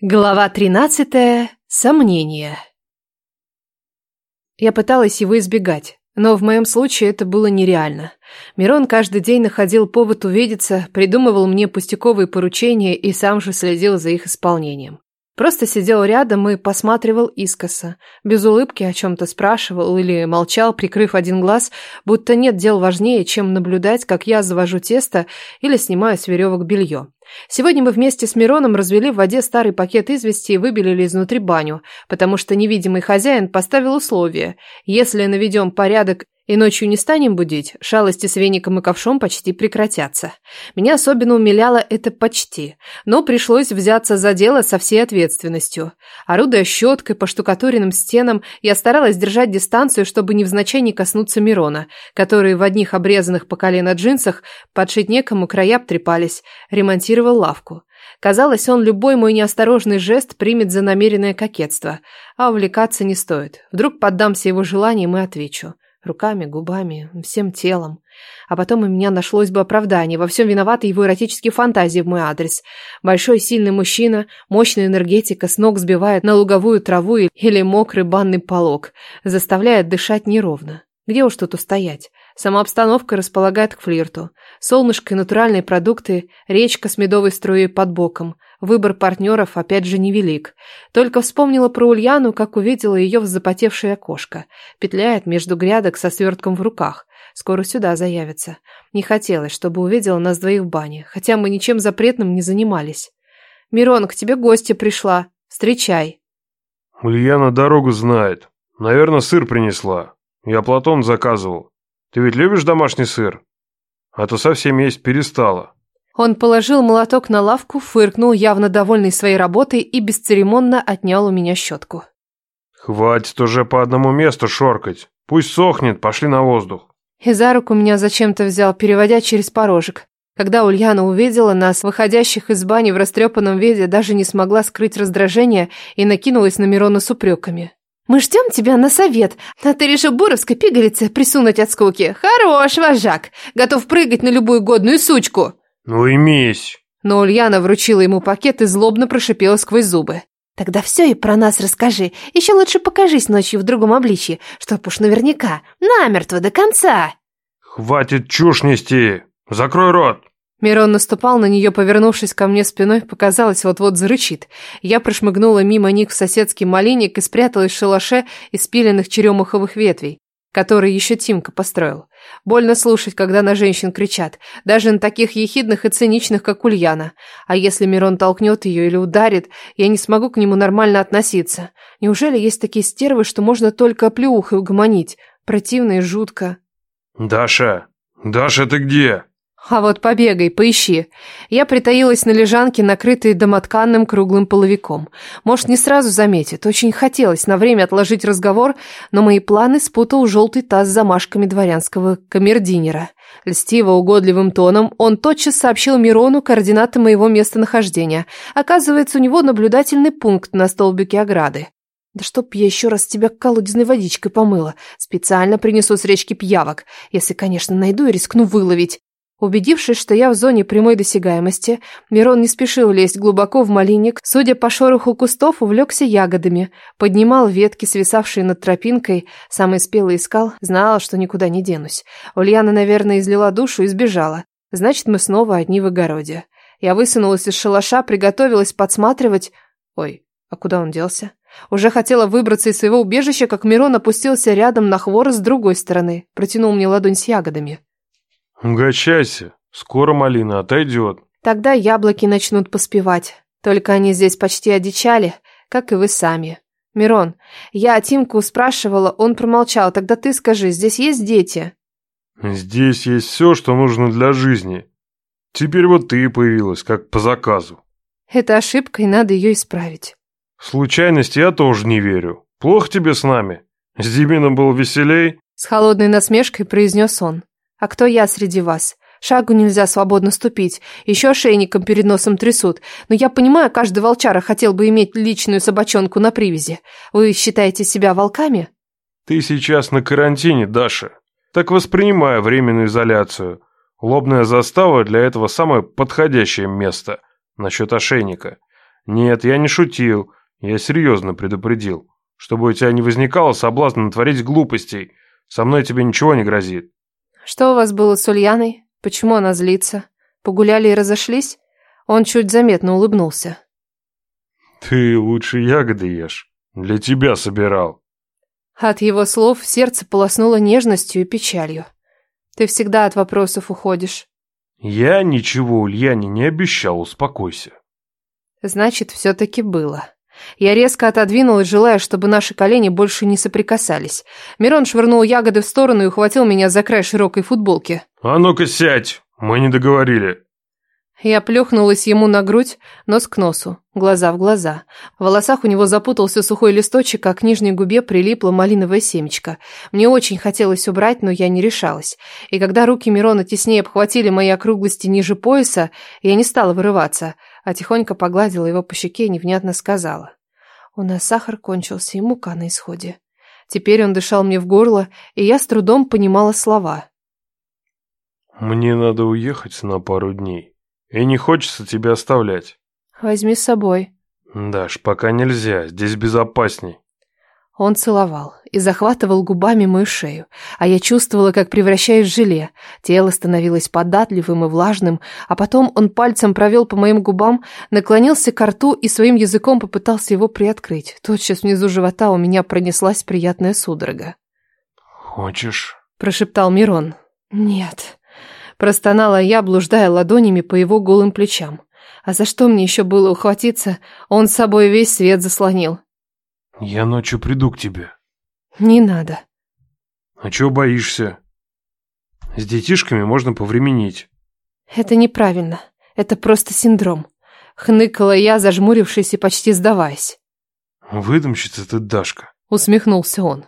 Глава 13. Сомнение. Я пыталась его избегать, но в моем случае это было нереально. Мирон каждый день находил повод увидеться, придумывал мне пустяковые поручения и сам же следил за их исполнением. Просто сидел рядом и посматривал искоса, без улыбки о чем-то спрашивал или молчал, прикрыв один глаз, будто нет дел важнее, чем наблюдать, как я завожу тесто или снимаю с веревок белье. Сегодня мы вместе с Мироном развели в воде старый пакет извести и выбелили изнутри баню, потому что невидимый хозяин поставил условие. Если наведем порядок и ночью не станем будить, шалости с веником и ковшом почти прекратятся. Меня особенно умиляло это «почти», но пришлось взяться за дело со всей ответственностью. Орудуя щеткой по штукатуренным стенам, я старалась держать дистанцию, чтобы невзначай не коснуться Мирона, который в одних обрезанных по колено джинсах подшить некому края обтрепались. ремонтировал лавку. Казалось, он любой мой неосторожный жест примет за намеренное кокетство, а увлекаться не стоит. Вдруг поддамся его желаниям и отвечу – руками, губами, всем телом. А потом у меня нашлось бы оправдание. Во всем виноваты его эротические фантазии в мой адрес. Большой сильный мужчина, мощная энергетика, с ног сбивает на луговую траву или мокрый банный полог, заставляет дышать неровно. Где уж тут устоять? Сама обстановка располагает к флирту. Солнышко и натуральные продукты, речка с медовой струей под боком. Выбор партнеров опять же невелик. Только вспомнила про Ульяну, как увидела ее в запотевшее окошко. Петляет между грядок со свертком в руках. Скоро сюда заявится. Не хотелось, чтобы увидела нас двоих в бане, хотя мы ничем запретным не занимались. «Мирон, к тебе гости пришла. Встречай». «Ульяна дорогу знает. Наверное, сыр принесла», я Платон заказывал. Ты ведь любишь домашний сыр? А то совсем есть перестала. Он положил молоток на лавку, фыркнул, явно довольный своей работой, и бесцеремонно отнял у меня щетку. «Хватит уже по одному месту шоркать. Пусть сохнет, пошли на воздух». И за руку меня зачем-то взял, переводя через порожек. Когда Ульяна увидела нас, выходящих из бани в растрепанном виде, даже не смогла скрыть раздражение и накинулась на Мирона с упреками. Мы ждем тебя на совет, а ты решил буровской пигалице присунуть от скуки. Хорош, вожак, готов прыгать на любую годную сучку. Ну и мись. Но Ульяна вручила ему пакет и злобно прошипела сквозь зубы. Тогда все и про нас расскажи. Еще лучше покажись ночью в другом обличье, чтоб уж наверняка, намертво до конца. Хватит чушь нести. Закрой рот. Мирон наступал на нее, повернувшись ко мне спиной, показалось, вот-вот зарычит. Я прошмыгнула мимо них в соседский малиник и спряталась в шалаше из пиленных черемуховых ветвей, которые еще Тимка построил. Больно слушать, когда на женщин кричат, даже на таких ехидных и циничных, как Ульяна. А если Мирон толкнет ее или ударит, я не смогу к нему нормально относиться. Неужели есть такие стервы, что можно только плюхой угомонить? Противно и жутко. «Даша! Даша, ты где?» А вот побегай, поищи. Я притаилась на лежанке, накрытой домотканным круглым половиком. Может, не сразу заметит. Очень хотелось на время отложить разговор, но мои планы спутал желтый таз с замашками дворянского камердинера. Льстиво угодливым тоном он тотчас сообщил Мирону координаты моего местонахождения. Оказывается, у него наблюдательный пункт на столбике ограды. Да чтоб я еще раз тебя колодезной водичкой помыла. Специально принесу с речки пьявок, если, конечно, найду и рискну выловить. Убедившись, что я в зоне прямой досягаемости, Мирон не спешил лезть глубоко в малиник. судя по шороху кустов, увлекся ягодами, поднимал ветки, свисавшие над тропинкой, самый спелый искал, знал, что никуда не денусь. Ульяна, наверное, излила душу и сбежала. Значит, мы снова одни в огороде. Я высунулась из шалаша, приготовилась подсматривать. Ой, а куда он делся? Уже хотела выбраться из своего убежища, как Мирон опустился рядом на хворост с другой стороны, протянул мне ладонь с ягодами. «Угощайся, скоро малина отойдет». Тогда яблоки начнут поспевать. Только они здесь почти одичали, как и вы сами. Мирон, я Тимку спрашивала, он промолчал. Тогда ты скажи, здесь есть дети? Здесь есть все, что нужно для жизни. Теперь вот ты и появилась, как по заказу. Это ошибка, и надо ее исправить. Случайность я тоже не верю. Плохо тебе с нами? С Димином был веселей? С холодной насмешкой произнес он. А кто я среди вас? Шагу нельзя свободно ступить. Еще шейником перед носом трясут. Но я понимаю, каждый волчара хотел бы иметь личную собачонку на привязи. Вы считаете себя волками? Ты сейчас на карантине, Даша. Так воспринимая временную изоляцию. Лобная застава для этого самое подходящее место. Насчет ошейника. Нет, я не шутил. Я серьезно предупредил. Чтобы у тебя не возникало соблазна натворить глупостей. Со мной тебе ничего не грозит. «Что у вас было с Ульяной? Почему она злится? Погуляли и разошлись?» Он чуть заметно улыбнулся. «Ты лучше ягоды ешь. Для тебя собирал». От его слов сердце полоснуло нежностью и печалью. «Ты всегда от вопросов уходишь». «Я ничего Ульяне не обещал, успокойся». «Значит, все-таки было». Я резко отодвинулась, желая, чтобы наши колени больше не соприкасались. Мирон швырнул ягоды в сторону и ухватил меня за край широкой футболки. «А ну-ка сядь, мы не договорили». Я плюхнулась ему на грудь, нос к носу, глаза в глаза. В волосах у него запутался сухой листочек, а к нижней губе прилипла малиновое семечко. Мне очень хотелось убрать, но я не решалась. И когда руки Мирона теснее обхватили мои округлости ниже пояса, я не стала вырываться – а тихонько погладила его по щеке и невнятно сказала. «У нас сахар кончился и мука на исходе. Теперь он дышал мне в горло, и я с трудом понимала слова». «Мне надо уехать на пару дней, и не хочется тебя оставлять». «Возьми с собой». «Даш, пока нельзя, здесь безопасней». Он целовал и захватывал губами мою шею, а я чувствовала, как превращаюсь в желе. Тело становилось податливым и влажным, а потом он пальцем провел по моим губам, наклонился к рту и своим языком попытался его приоткрыть. Тотчас внизу живота у меня пронеслась приятная судорога. «Хочешь?» – прошептал Мирон. «Нет». Простонала я, блуждая ладонями по его голым плечам. А за что мне еще было ухватиться? Он с собой весь свет заслонил. Я ночью приду к тебе. Не надо. А чего боишься? С детишками можно повременить. Это неправильно. Это просто синдром. Хныкала я, зажмурившись и почти сдаваясь. Выдумщица ты, Дашка. Усмехнулся он.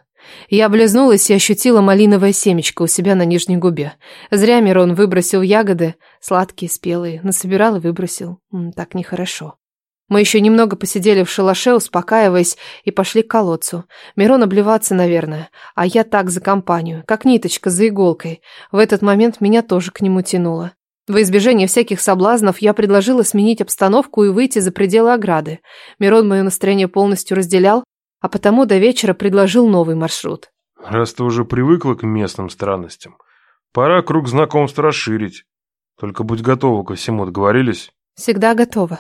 Я облизнулась и ощутила малиновое семечко у себя на нижней губе. Зря Мирон выбросил ягоды, сладкие, спелые, насобирал и выбросил. Так нехорошо. Мы еще немного посидели в шалаше, успокаиваясь, и пошли к колодцу. Мирон обливаться, наверное, а я так за компанию, как ниточка за иголкой. В этот момент меня тоже к нему тянуло. Во избежание всяких соблазнов я предложила сменить обстановку и выйти за пределы ограды. Мирон мое настроение полностью разделял, а потому до вечера предложил новый маршрут. «Раз ты уже привыкла к местным странностям, пора круг знакомств расширить. Только будь готова ко всему, договорились?» «Всегда готова»,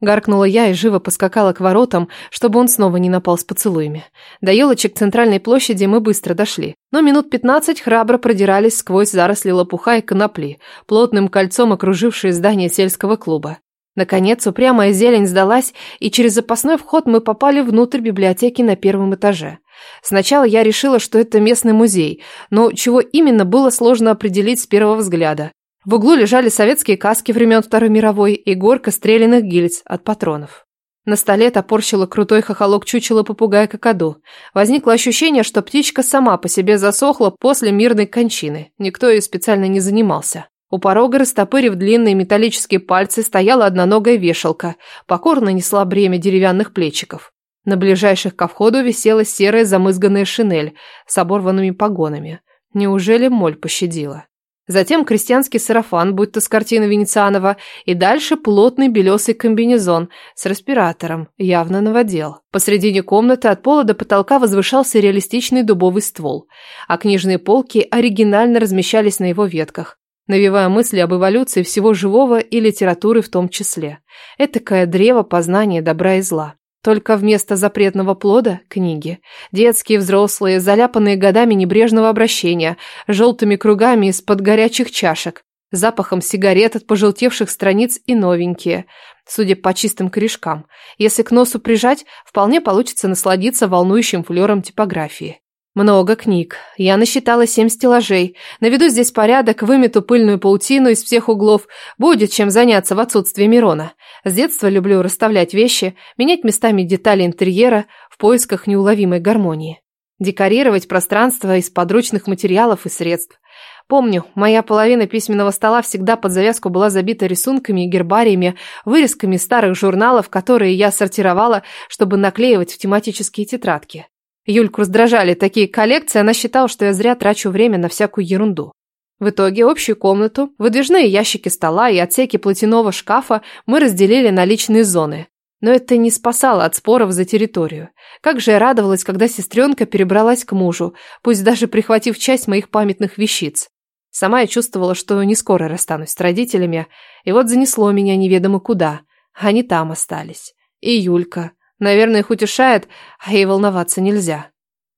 Гаркнула я и живо поскакала к воротам, чтобы он снова не напал с поцелуями. До елочек центральной площади мы быстро дошли, но минут пятнадцать храбро продирались сквозь заросли лопуха и конопли, плотным кольцом окружившие здание сельского клуба. Наконец, упрямая зелень сдалась, и через запасной вход мы попали внутрь библиотеки на первом этаже. Сначала я решила, что это местный музей, но чего именно было сложно определить с первого взгляда. В углу лежали советские каски времен Второй мировой и горка стрелянных гильз от патронов. На столе топорщила крутой хохолок чучела попугая какаду. Возникло ощущение, что птичка сама по себе засохла после мирной кончины. Никто ее специально не занимался. У порога, растопырив длинные металлические пальцы, стояла одноногая вешалка. Покорно несла бремя деревянных плечиков. На ближайших ко входу висела серая замызганная шинель с оборванными погонами. Неужели моль пощадила? Затем крестьянский сарафан, будь то с картины Венецианова, и дальше плотный белесый комбинезон с респиратором, явно новодел. Посредине комнаты от пола до потолка возвышался реалистичный дубовый ствол, а книжные полки оригинально размещались на его ветках, навевая мысли об эволюции всего живого и литературы в том числе. Этакое древо познания добра и зла. Только вместо запретного плода – книги. Детские, взрослые, заляпанные годами небрежного обращения, желтыми кругами из-под горячих чашек, запахом сигарет от пожелтевших страниц и новенькие, судя по чистым корешкам. Если к носу прижать, вполне получится насладиться волнующим флером типографии. Много книг. Я насчитала семь стеллажей. Наведу здесь порядок, вымету пыльную паутину из всех углов. Будет чем заняться в отсутствии Мирона. С детства люблю расставлять вещи, менять местами детали интерьера в поисках неуловимой гармонии. Декорировать пространство из подручных материалов и средств. Помню, моя половина письменного стола всегда под завязку была забита рисунками и гербариями, вырезками старых журналов, которые я сортировала, чтобы наклеивать в тематические тетрадки. Юльку раздражали такие коллекции, она считала, что я зря трачу время на всякую ерунду. В итоге общую комнату, выдвижные ящики стола и отсеки платяного шкафа мы разделили на личные зоны. Но это не спасало от споров за территорию. Как же я радовалась, когда сестренка перебралась к мужу, пусть даже прихватив часть моих памятных вещиц. Сама я чувствовала, что не скоро расстанусь с родителями, и вот занесло меня неведомо куда. Они там остались. И Юлька. Наверное, их утешает, а ей волноваться нельзя.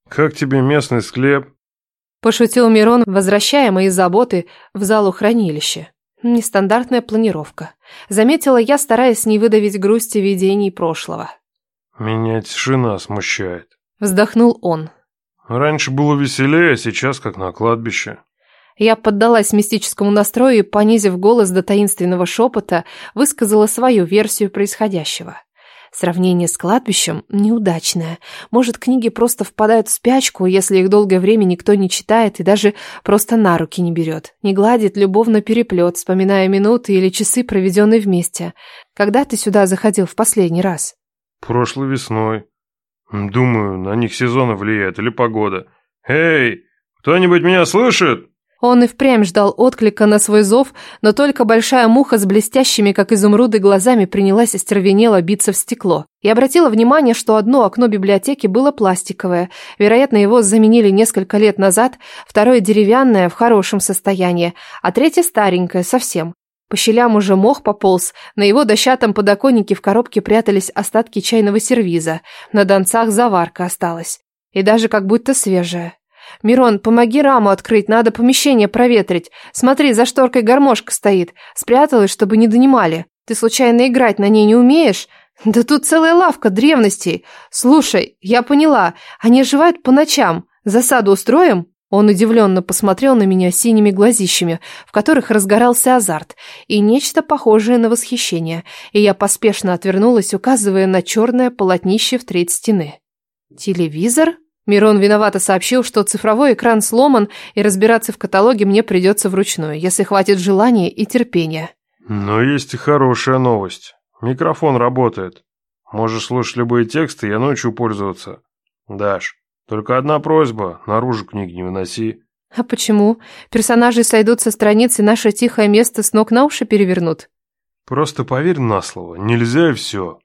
«Как тебе местный склеп?» Пошутил Мирон, возвращая мои заботы в залу хранилища. Нестандартная планировка. Заметила я, стараясь не выдавить грусти видений прошлого. «Меня тишина смущает», — вздохнул он. «Раньше было веселее, а сейчас как на кладбище». Я поддалась мистическому настрою и, понизив голос до таинственного шепота, высказала свою версию происходящего. Сравнение с кладбищем неудачное. Может, книги просто впадают в спячку, если их долгое время никто не читает и даже просто на руки не берет. Не гладит любовно переплет, вспоминая минуты или часы, проведенные вместе. Когда ты сюда заходил в последний раз? Прошлой весной. Думаю, на них сезона влияет или погода. Эй, кто-нибудь меня слышит? Он и впрямь ждал отклика на свой зов, но только большая муха с блестящими, как изумруды, глазами принялась остервенело биться в стекло. и обратила внимание, что одно окно библиотеки было пластиковое. Вероятно, его заменили несколько лет назад, второе деревянное, в хорошем состоянии, а третье старенькое совсем. По щелям уже мох пополз, на его дощатом подоконнике в коробке прятались остатки чайного сервиза, на донцах заварка осталась. И даже как будто свежая. «Мирон, помоги раму открыть, надо помещение проветрить. Смотри, за шторкой гармошка стоит. Спряталась, чтобы не донимали. Ты случайно играть на ней не умеешь?» «Да тут целая лавка древностей. Слушай, я поняла, они оживают по ночам. Засаду устроим?» Он удивленно посмотрел на меня синими глазищами, в которых разгорался азарт и нечто похожее на восхищение, и я поспешно отвернулась, указывая на черное полотнище в треть стены. «Телевизор?» Мирон виновато сообщил, что цифровой экран сломан, и разбираться в каталоге мне придется вручную, если хватит желания и терпения. Но есть и хорошая новость. Микрофон работает. Можешь слушать любые тексты и ночью пользоваться. Даш, только одна просьба, наружу книг не выноси. А почему? Персонажи сойдут со страниц и наше тихое место с ног на уши перевернут. Просто поверь на слово, нельзя и все.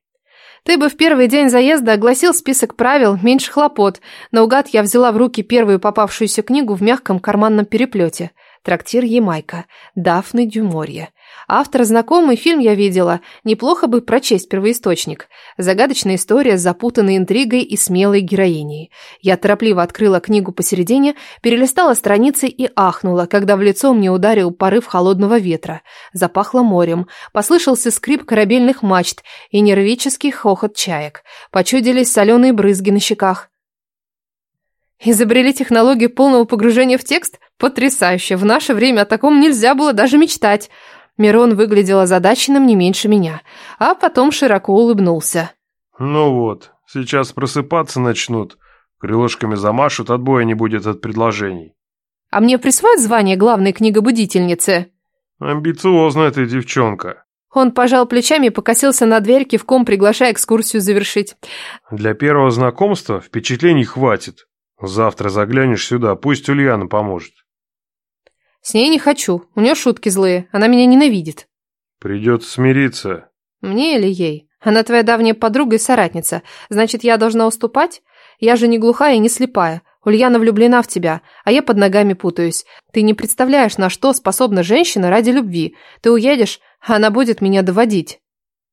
Ты бы в первый день заезда огласил список правил, меньше хлопот. Наугад я взяла в руки первую попавшуюся книгу в мягком карманном переплете. Трактир Ямайка. Дафны Дюморье. Автор знакомый фильм я видела. Неплохо бы прочесть первоисточник. Загадочная история с запутанной интригой и смелой героиней. Я торопливо открыла книгу посередине, перелистала страницы и ахнула, когда в лицо мне ударил порыв холодного ветра. Запахло морем. Послышался скрип корабельных мачт и нервический хохот чаек. Почудились соленые брызги на щеках. Изобрели технологию полного погружения в текст? Потрясающе! В наше время о таком нельзя было даже мечтать. Мирон выглядел озадаченным не меньше меня, а потом широко улыбнулся. «Ну вот, сейчас просыпаться начнут, крылышками замашут, отбоя не будет от предложений». «А мне присвоят звание главной книгобудительницы?» «Амбициозная ты девчонка», он пожал плечами и покосился на дверь, кивком приглашая экскурсию завершить. «Для первого знакомства впечатлений хватит. Завтра заглянешь сюда, пусть Ульяна поможет». С ней не хочу. У нее шутки злые. Она меня ненавидит. Придется смириться. Мне или ей? Она твоя давняя подруга и соратница. Значит, я должна уступать? Я же не глухая и не слепая. Ульяна влюблена в тебя, а я под ногами путаюсь. Ты не представляешь, на что способна женщина ради любви. Ты уедешь, а она будет меня доводить.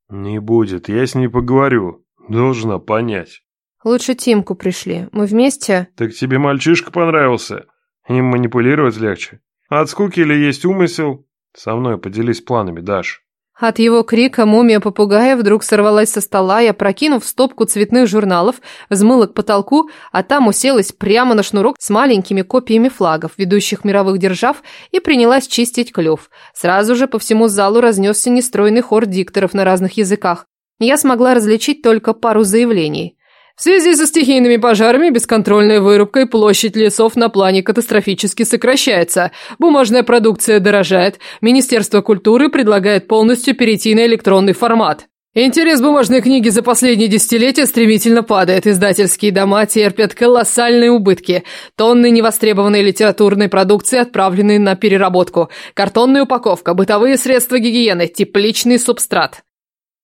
Не будет, я с ней поговорю. Должна понять. Лучше Тимку пришли. Мы вместе... Так тебе мальчишка понравился. Им манипулировать легче. От скуки или есть умысел? Со мной поделись планами, Даш. От его крика мумия попугая вдруг сорвалась со стола я прокинув стопку цветных журналов, взмыла к потолку, а там уселась прямо на шнурок с маленькими копиями флагов ведущих мировых держав и принялась чистить клев. Сразу же по всему залу разнесся нестройный хор дикторов на разных языках. Я смогла различить только пару заявлений – в связи со стихийными пожарами бесконтрольной вырубкой площадь лесов на плане катастрофически сокращается. Бумажная продукция дорожает. Министерство культуры предлагает полностью перейти на электронный формат. Интерес бумажной книги за последние десятилетия стремительно падает. Издательские дома терпят колоссальные убытки. Тонны невостребованной литературной продукции отправлены на переработку. Картонная упаковка, бытовые средства гигиены, тепличный субстрат.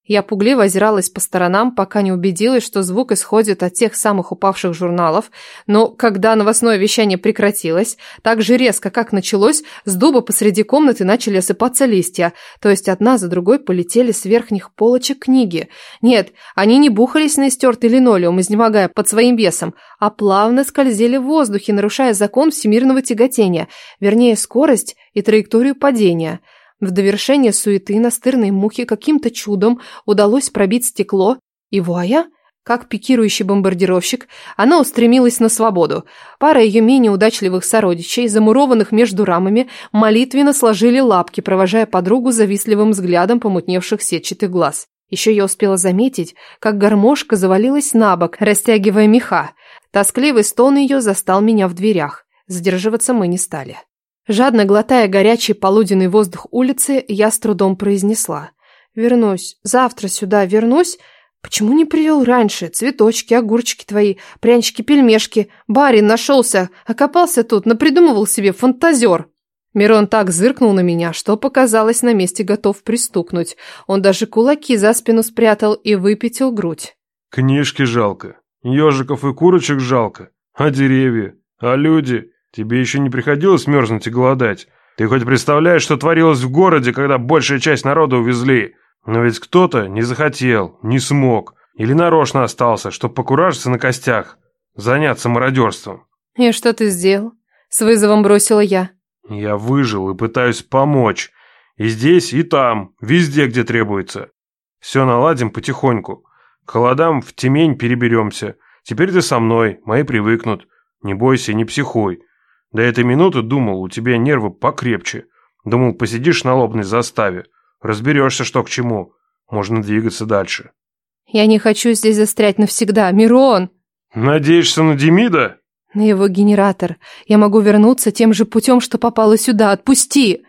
Я пугливо озиралась по сторонам, пока не убедилась, что звук исходит от тех самых упавших журналов, но когда новостное вещание прекратилось, так же резко, как началось, с дуба посреди комнаты начали осыпаться листья, то есть одна за другой полетели с верхних полочек книги. Нет, они не бухались на истертый линолеум, изнемогая под своим весом, а плавно скользили в воздухе, нарушая закон всемирного тяготения, вернее, скорость и траекторию падения – в довершение суеты настырной мухе каким-то чудом удалось пробить стекло, и вуая, как пикирующий бомбардировщик, она устремилась на свободу. Пара ее менее удачливых сородичей, замурованных между рамами, молитвенно сложили лапки, провожая подругу завистливым взглядом помутневших сетчатых глаз. Еще я успела заметить, как гармошка завалилась на бок, растягивая меха. Тоскливый стон ее застал меня в дверях. Задерживаться мы не стали. Жадно глотая горячий полуденный воздух улицы, я с трудом произнесла. «Вернусь. Завтра сюда вернусь. Почему не привел раньше? Цветочки, огурчики твои, прянички-пельмешки. Барин нашелся, окопался тут, напридумывал себе фантазер». Мирон так зыркнул на меня, что показалось на месте готов пристукнуть. Он даже кулаки за спину спрятал и выпятил грудь. «Книжки жалко, ежиков и курочек жалко, а деревья, а люди...» Тебе еще не приходилось мерзнуть и голодать. Ты хоть представляешь, что творилось в городе, когда большая часть народа увезли? Но ведь кто-то не захотел, не смог. Или нарочно остался, чтобы покуражиться на костях, заняться мародерством. И что ты сделал? С вызовом бросила я. Я выжил и пытаюсь помочь. И здесь, и там, везде, где требуется. Все наладим потихоньку. К холодам в темень переберемся. Теперь ты со мной, мои привыкнут. Не бойся, не психуй. До этой минуты думал, у тебя нервы покрепче. Думал, посидишь на лобной заставе, разберешься, что к чему. Можно двигаться дальше. Я не хочу здесь застрять навсегда, Мирон. Надеешься на Демида? На его генератор. Я могу вернуться тем же путем, что попала сюда. Отпусти!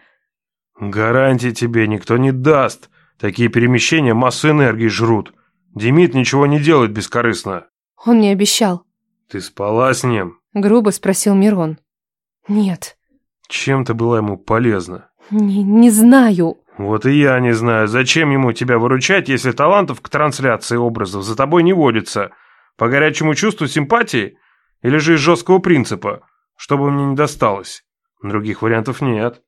Гарантии тебе никто не даст. Такие перемещения массу энергии жрут. Демид ничего не делает бескорыстно. Он мне обещал. Ты спала с ним? Грубо спросил Мирон. Нет. Чем-то была ему полезна. Не, не знаю. Вот и я не знаю, зачем ему тебя выручать, если талантов к трансляции образов за тобой не водится? По горячему чувству симпатии? Или же из жесткого принципа, чтобы мне не досталось? Других вариантов нет.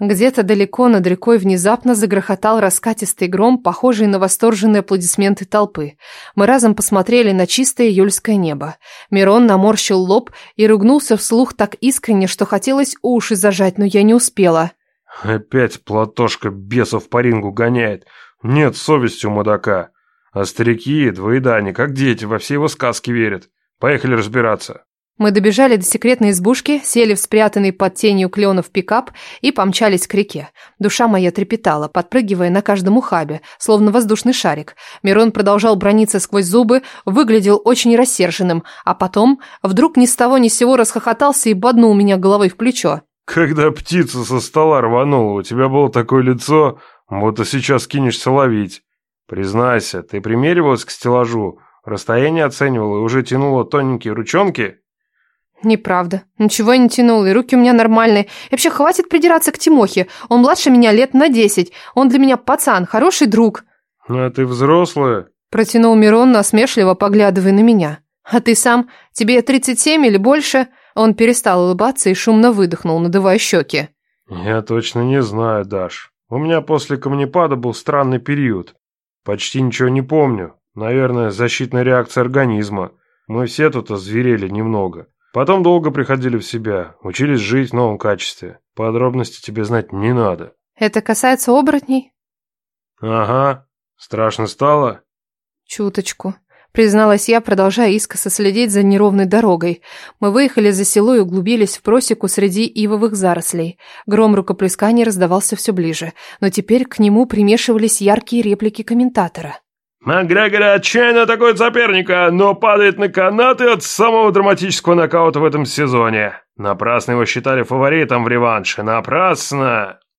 Где-то далеко над рекой внезапно загрохотал раскатистый гром, похожий на восторженные аплодисменты толпы. Мы разом посмотрели на чистое июльское небо. Мирон наморщил лоб и ругнулся вслух так искренне, что хотелось уши зажать, но я не успела. «Опять платошка бесов по рингу гоняет. Нет совести у мудака. А старики, двоедане, а как дети, во все его сказки верят. Поехали разбираться». Мы добежали до секретной избушки, сели в спрятанный под тенью кленов пикап и помчались к реке. Душа моя трепетала, подпрыгивая на каждом ухабе, словно воздушный шарик. Мирон продолжал брониться сквозь зубы, выглядел очень рассерженным, а потом вдруг ни с того ни с сего расхохотался и боднул меня головой в плечо. «Когда птица со стола рванула, у тебя было такое лицо, вот будто сейчас кинешься ловить. Признайся, ты примеривалась к стеллажу, расстояние оценивала и уже тянула тоненькие ручонки?» Неправда. Ничего не тянул, и руки у меня нормальные. И вообще хватит придираться к Тимохе. Он младше меня лет на десять. Он для меня пацан, хороший друг. Ну, а ты взрослая? Протянул Мирон, насмешливо поглядывая на меня. А ты сам? Тебе 37 или больше? Он перестал улыбаться и шумно выдохнул, надувая щеки. Я точно не знаю, Даш. У меня после камнепада был странный период. Почти ничего не помню. Наверное, защитная реакция организма. Мы все тут озверели немного. Потом долго приходили в себя, учились жить в новом качестве. Подробности тебе знать не надо. Это касается оборотней? Ага. Страшно стало? Чуточку. Призналась я, продолжая искоса следить за неровной дорогой. Мы выехали за село и углубились в просеку среди ивовых зарослей. Гром рукоплесканий раздавался все ближе, но теперь к нему примешивались яркие реплики комментатора. Мангра отчаянно такой соперника, но падает на канаты от самого драматического нокаута в этом сезоне. Напрасно его считали фаворитом в реванше, напрасно!